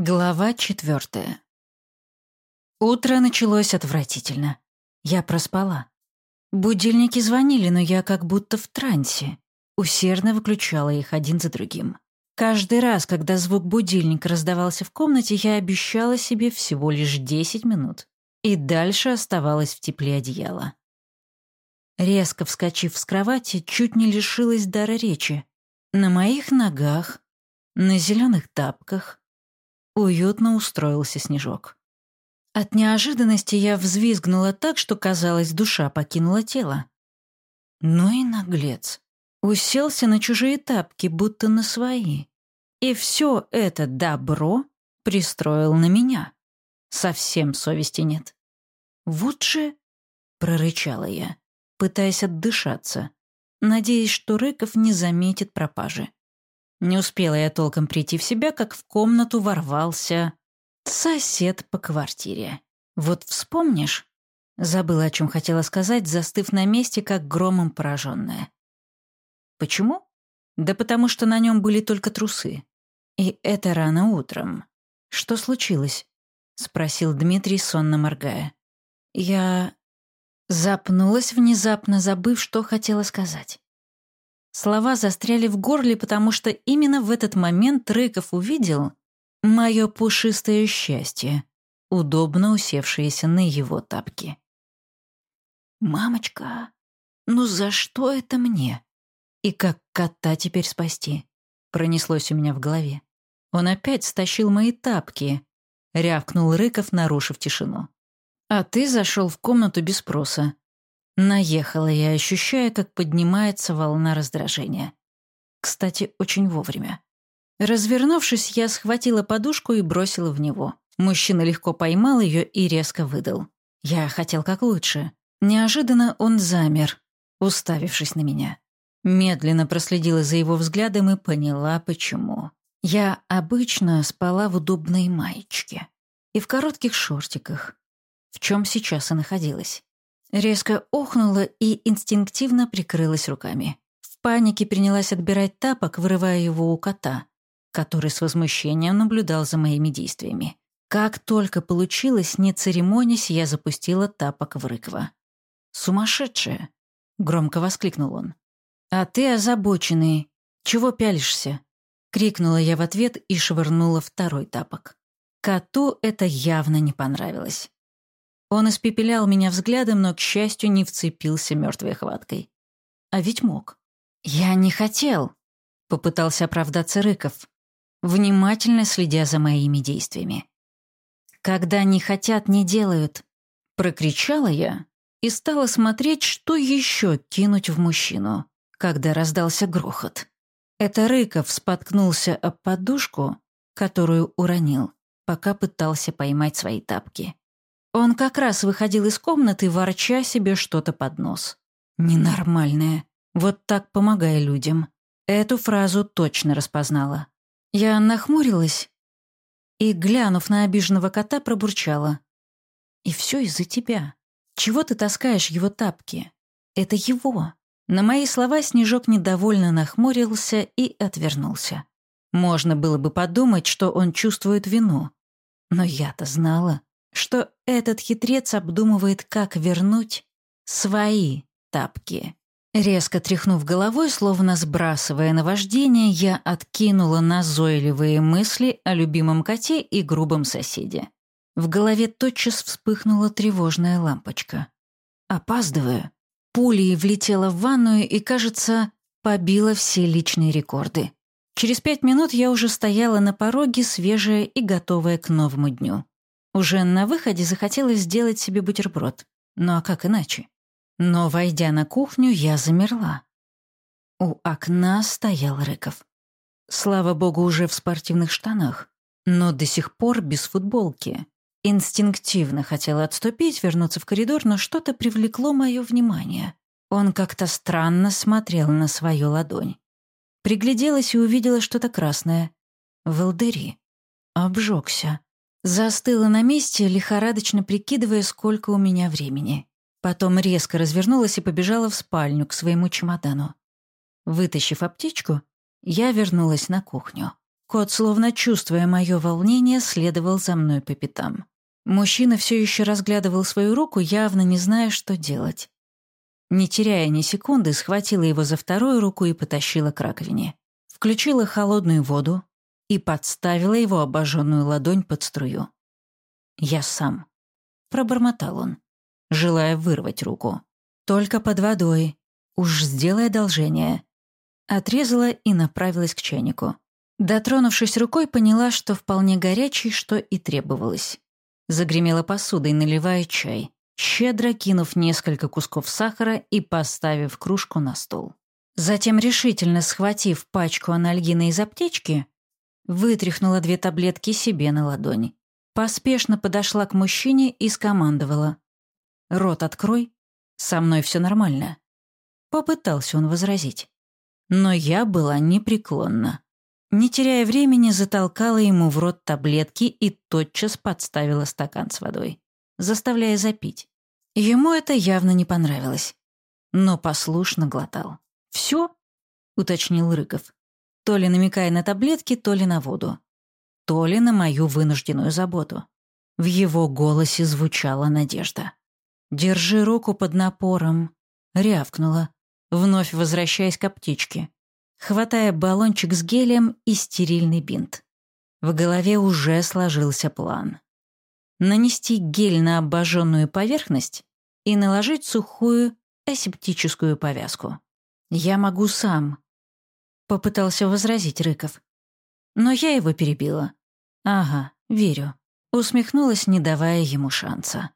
Глава четвертая. Утро началось отвратительно. Я проспала. Будильники звонили, но я как будто в трансе. Усердно выключала их один за другим. Каждый раз, когда звук будильника раздавался в комнате, я обещала себе всего лишь 10 минут. И дальше оставалась в тепле одеяла. Резко вскочив с кровати, чуть не лишилась дара речи. На моих ногах, на зеленых тапках, уютно устроился снежок. От неожиданности я взвизгнула так, что, казалось, душа покинула тело. Ну и наглец. Уселся на чужие тапки, будто на свои. И все это добро пристроил на меня. Совсем совести нет. Вот же, прорычала я, пытаясь отдышаться, надеясь, что Рыков не заметит пропажи. Не успела я толком прийти в себя, как в комнату ворвался сосед по квартире. Вот вспомнишь? Забыла, о чем хотела сказать, застыв на месте, как громом пораженная. Почему? Да потому что на нем были только трусы. И это рано утром. Что случилось? Спросил Дмитрий, сонно моргая. Я запнулась внезапно, забыв, что хотела сказать. Слова застряли в горле, потому что именно в этот момент Рыков увидел мое пушистое счастье, удобно усевшееся на его тапки. «Мамочка, ну за что это мне? И как кота теперь спасти?» Пронеслось у меня в голове. Он опять стащил мои тапки, рявкнул Рыков, нарушив тишину. А ты зашел в комнату без спроса, Наехала я, ощущая, как поднимается волна раздражения. Кстати, очень вовремя. Развернувшись, я схватила подушку и бросила в него. Мужчина легко поймал ее и резко выдал. Я хотел как лучше. Неожиданно он замер, уставившись на меня. Медленно проследила за его взглядом и поняла, почему. Я обычно спала в удобной маечке и в коротких шортиках, в чем сейчас и находилась. Резко охнула и инстинктивно прикрылась руками. В панике принялась отбирать тапок, вырывая его у кота, который с возмущением наблюдал за моими действиями. Как только получилось, не церемонясь, я запустила тапок в Рыкова. «Сумасшедшая!» — громко воскликнул он. «А ты озабоченный. Чего пялишься?» — крикнула я в ответ и швырнула второй тапок. Коту это явно не понравилось. Он испепелял меня взглядом, но, к счастью, не вцепился мертвой хваткой. А ведь мог. «Я не хотел», — попытался оправдаться Рыков, внимательно следя за моими действиями. «Когда не хотят, не делают», — прокричала я и стала смотреть, что еще кинуть в мужчину, когда раздался грохот. Это Рыков споткнулся об подушку, которую уронил, пока пытался поймать свои тапки. Он как раз выходил из комнаты, ворча себе что-то под нос. «Ненормальная. Вот так помогая людям». Эту фразу точно распознала. Я нахмурилась и, глянув на обиженного кота, пробурчала. «И все из-за тебя. Чего ты таскаешь его тапки? Это его». На мои слова Снежок недовольно нахмурился и отвернулся. Можно было бы подумать, что он чувствует вину. Но я-то знала что этот хитрец обдумывает, как вернуть свои тапки. Резко тряхнув головой, словно сбрасывая наваждение, я откинула назойливые мысли о любимом коте и грубом соседе. В голове тотчас вспыхнула тревожная лампочка. Опаздываю. Пулей влетела в ванную и, кажется, побила все личные рекорды. Через пять минут я уже стояла на пороге, свежая и готовая к новому дню. Уже на выходе захотелось сделать себе бутерброд. Ну а как иначе? Но, войдя на кухню, я замерла. У окна стоял Рыков. Слава богу, уже в спортивных штанах, но до сих пор без футболки. Инстинктивно хотела отступить, вернуться в коридор, но что-то привлекло мое внимание. Он как-то странно смотрел на свою ладонь. Пригляделась и увидела что-то красное. Волдыри. Обжегся. Застыла на месте, лихорадочно прикидывая, сколько у меня времени. Потом резко развернулась и побежала в спальню к своему чемодану. Вытащив аптечку, я вернулась на кухню. Кот, словно чувствуя мое волнение, следовал за мной по пятам. Мужчина все еще разглядывал свою руку, явно не зная, что делать. Не теряя ни секунды, схватила его за вторую руку и потащила к раковине. Включила холодную воду и подставила его обожженную ладонь под струю. «Я сам», — пробормотал он, желая вырвать руку. «Только под водой. Уж сделай одолжение». Отрезала и направилась к чайнику. Дотронувшись рукой, поняла, что вполне горячий, что и требовалось. Загремела посудой, наливая чай, щедро кинув несколько кусков сахара и поставив кружку на стол. Затем, решительно схватив пачку анальгина из аптечки, вытряхнула две таблетки себе на ладонь. Поспешно подошла к мужчине и скомандовала. «Рот открой, со мной все нормально». Попытался он возразить. Но я была непреклонна. Не теряя времени, затолкала ему в рот таблетки и тотчас подставила стакан с водой, заставляя запить. Ему это явно не понравилось, но послушно глотал. «Все?» — уточнил Рыков. То ли намекая на таблетки, то ли на воду то ли на мою вынужденную заботу. В его голосе звучала надежда. «Держи руку под напором», — рявкнула, вновь возвращаясь к аптечке, хватая баллончик с гелем и стерильный бинт. В голове уже сложился план. Нанести гель на обожженную поверхность и наложить сухую асептическую повязку. «Я могу сам», — попытался возразить Рыков. Но я его перебила. «Ага, верю», — усмехнулась, не давая ему шанса.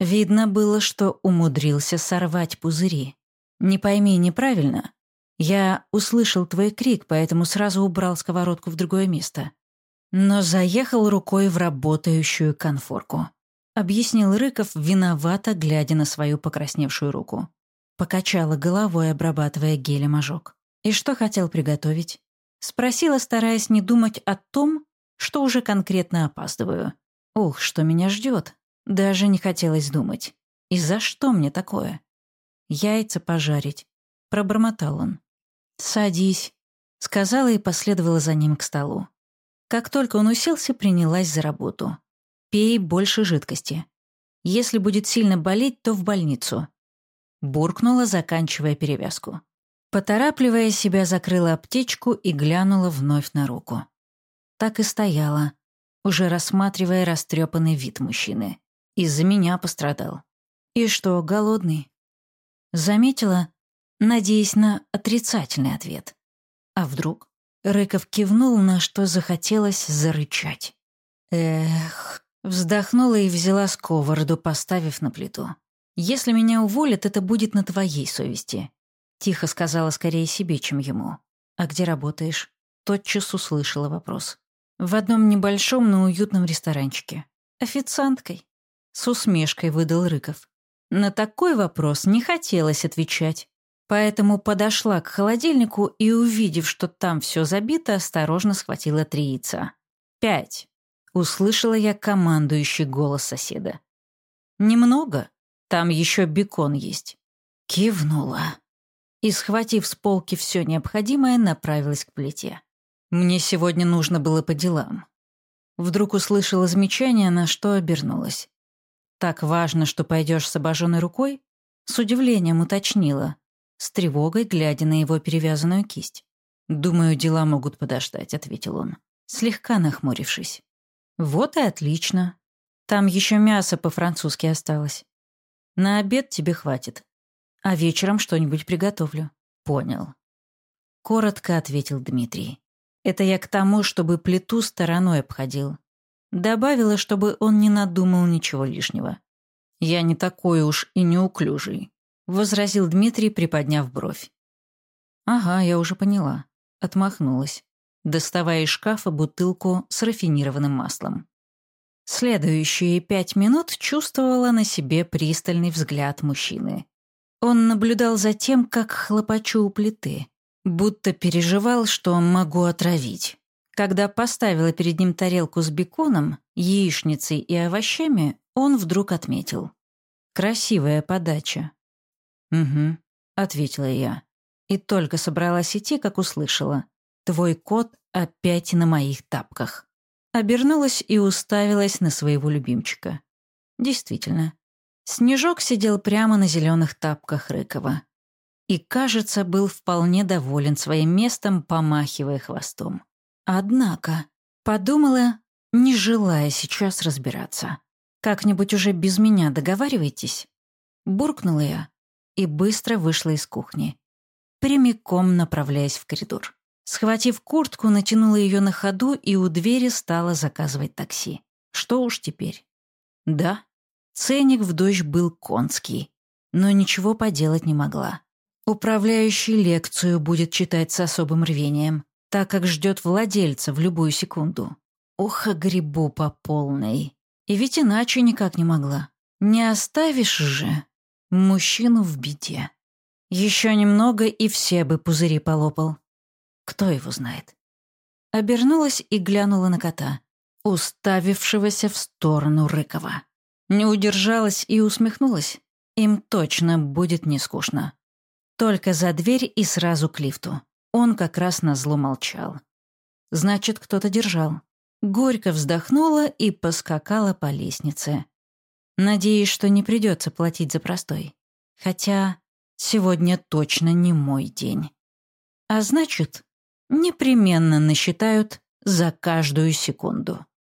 Видно было, что умудрился сорвать пузыри. «Не пойми неправильно. Я услышал твой крик, поэтому сразу убрал сковородку в другое место. Но заехал рукой в работающую конфорку», — объяснил Рыков, виновато глядя на свою покрасневшую руку. Покачала головой, обрабатывая гелем ожог. «И что хотел приготовить?» Спросила, стараясь не думать о том, что уже конкретно опаздываю. Ох, что меня ждет. Даже не хотелось думать. И за что мне такое? Яйца пожарить. Пробормотал он. «Садись», — сказала и последовала за ним к столу. Как только он уселся, принялась за работу. «Пей больше жидкости. Если будет сильно болеть, то в больницу». Буркнула, заканчивая перевязку. Поторапливая себя, закрыла аптечку и глянула вновь на руку так и стояла, уже рассматривая растрепанный вид мужчины. Из-за меня пострадал. И что, голодный? Заметила, надеясь на отрицательный ответ. А вдруг? Рыков кивнул, на что захотелось зарычать. Эх, вздохнула и взяла сковороду, поставив на плиту. «Если меня уволят, это будет на твоей совести», — тихо сказала скорее себе, чем ему. «А где работаешь?» Тотчас услышала вопрос. В одном небольшом, но уютном ресторанчике. Официанткой. С усмешкой выдал Рыков. На такой вопрос не хотелось отвечать. Поэтому подошла к холодильнику и, увидев, что там все забито, осторожно схватила три яйца. «Пять», — услышала я командующий голос соседа. «Немного. Там еще бекон есть». Кивнула. И, схватив с полки все необходимое, направилась к плите. Мне сегодня нужно было по делам. Вдруг услышала замечание, на что обернулась. Так важно, что пойдешь с обожженной рукой? С удивлением уточнила, с тревогой глядя на его перевязанную кисть. «Думаю, дела могут подождать», — ответил он, слегка нахмурившись. «Вот и отлично. Там еще мясо по-французски осталось. На обед тебе хватит. А вечером что-нибудь приготовлю». «Понял». Коротко ответил Дмитрий. Это я к тому, чтобы плиту стороной обходил. Добавила, чтобы он не надумал ничего лишнего. «Я не такой уж и неуклюжий», — возразил Дмитрий, приподняв бровь. «Ага, я уже поняла», — отмахнулась, доставая из шкафа бутылку с рафинированным маслом. Следующие пять минут чувствовала на себе пристальный взгляд мужчины. Он наблюдал за тем, как хлопочу у плиты, будто переживал, что могу отравить. Когда поставила перед ним тарелку с беконом, яичницей и овощами, он вдруг отметил. «Красивая подача». «Угу», — ответила я. И только собралась идти, как услышала. «Твой кот опять на моих тапках. Обернулась и уставилась на своего любимчика. Действительно, Снежок сидел прямо на зеленых тапках Рыкова. И, кажется, был вполне доволен своим местом, помахивая хвостом. Однако, подумала, не желая сейчас разбираться. «Как-нибудь уже без меня договаривайтесь?» Буркнула я и быстро вышла из кухни, прямиком направляясь в коридор. Схватив куртку, натянула ее на ходу и у двери стала заказывать такси. Что уж теперь. Да, ценник в дождь был конский, но ничего поделать не могла. Управляющий лекцию будет читать с особым рвением, так как ждет владельца в любую секунду. Ох, грибу по полной. И ведь иначе никак не могла. Не оставишь же мужчину в беде. Еще немного, и все бы пузыри полопал. Кто его знает? Обернулась и глянула на кота, уставившегося в сторону Рыкова. Не удержалась и усмехнулась. Им точно будет не скучно. Только за дверь и сразу к лифту. Он как раз назло молчал. Значит, кто-то держал. Горько вздохнула и поскакала по лестнице. Надеюсь, что не придется платить за простой. Хотя сегодня точно не мой день. А значит, непременно насчитают за каждую секунду.